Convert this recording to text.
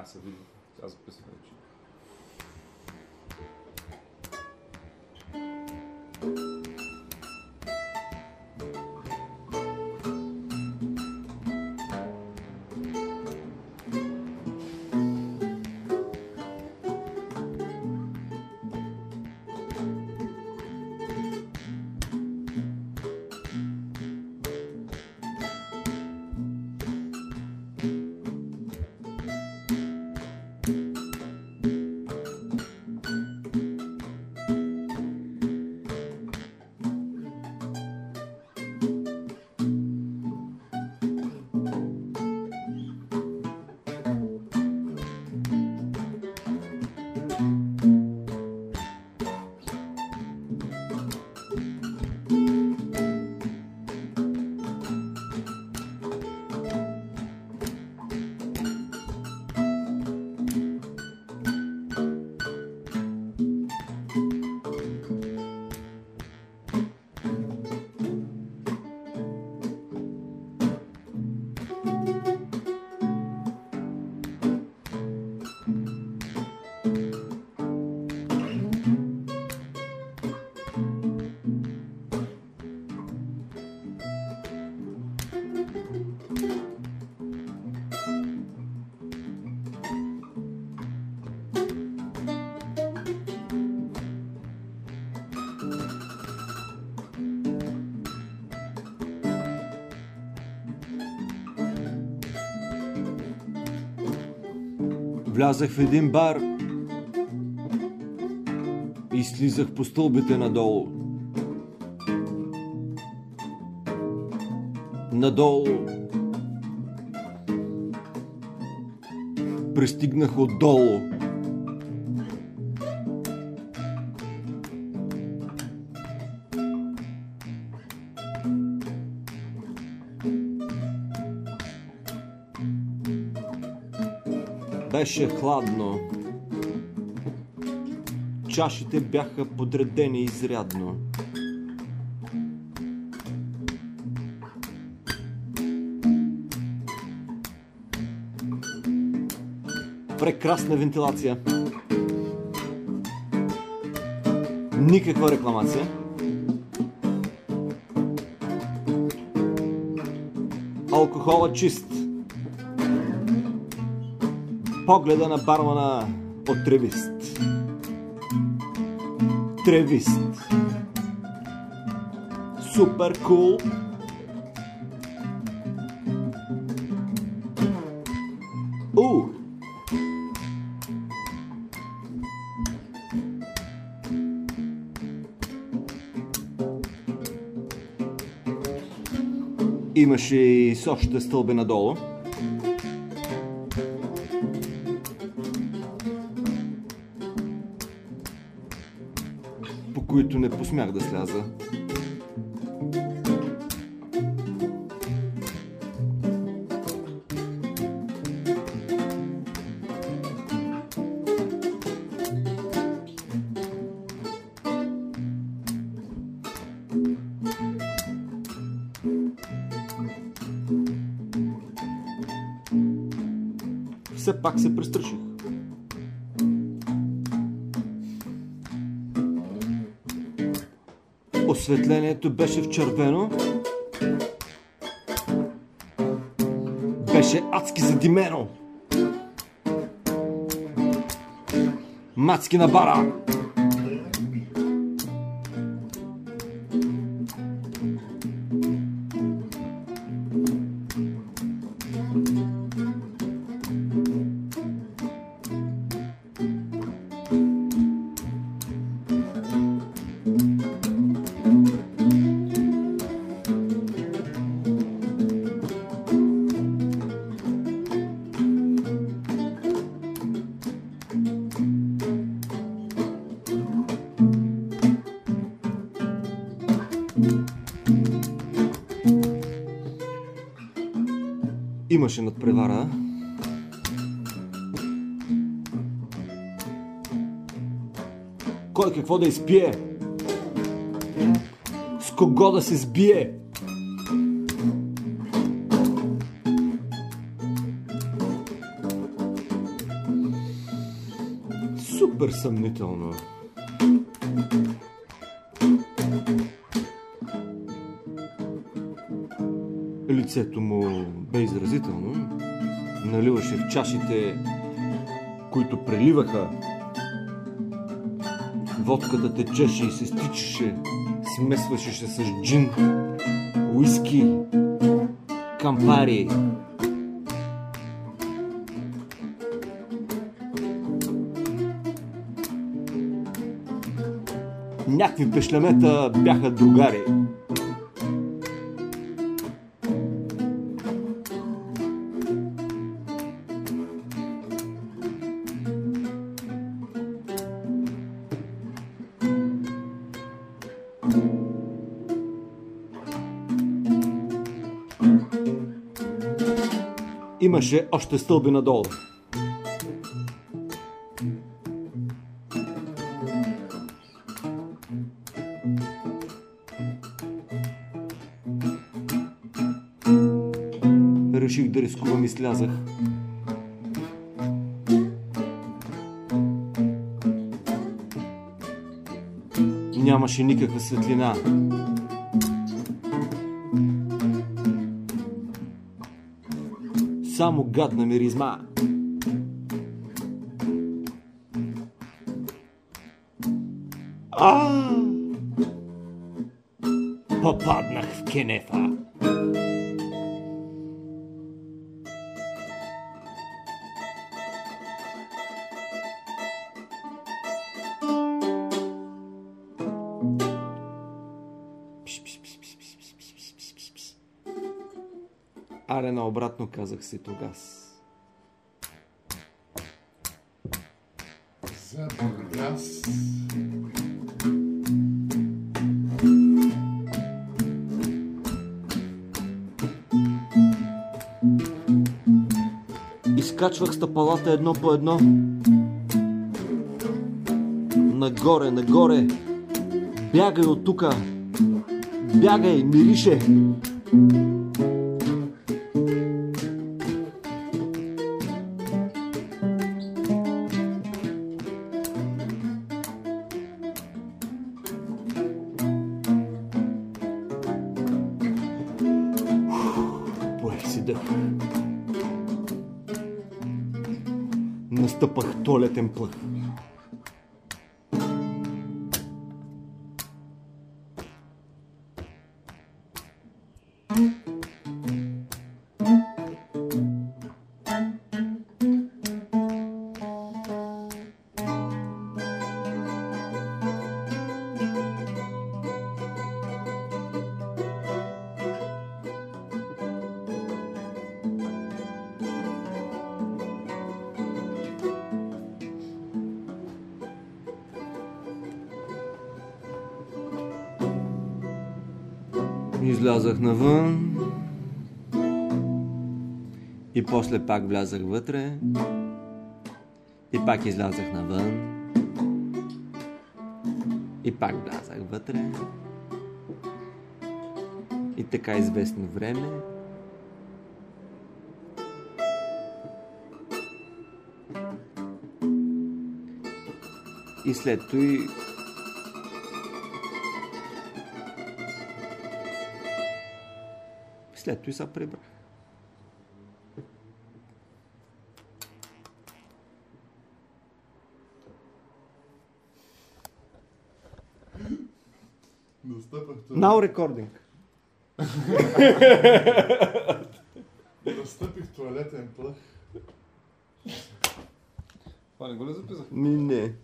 graça, as pessoas Влязах в един бар и слизах по стълбите надолу. Надолу. Пристигнах отдолу. Беше хладно. Чашите бяха подредени изрядно. Прекрасна вентилация. Никаква рекламация. Алкохола чист. Погледа на бармана от тревист. Тревист. Супер кул. У. Имаше и с още стълби надолу. Които не посмях да сляза. Все пак се престраших. Осветлението беше в червено. Беше адски задимено. Мацки на бара. Имаше надпревара. Кой какво да изпие? С кого да се сбие? Супер съмнително. Лицето му бе изразително. Наливаше в чашите, които преливаха. Водката течеше и се стичаше, смесваше се с джин, уиски, кампари. Някакви пешлемета бяха другари. Имаше още стълби надолу. Реших да рискувам и слязах. Нямаше никаква светлина. Само гадна миризма. А! Попаднах в кенефа. Аре наобратно казах си тогас. За Бургас. Изкачвах стъпалата едно по едно. Нагоре, нагоре. Бягай от тука. Бягай, мирише. to pa tole tempo. Излязах навън. И после пак влязах вътре. И пак излязах навън. И пак влязах вътре. И така известно време. И след той след той се прибрах. Настъпах туалетен, Now recording. настъпих туалетен плъх. Това не го ли записах? Не.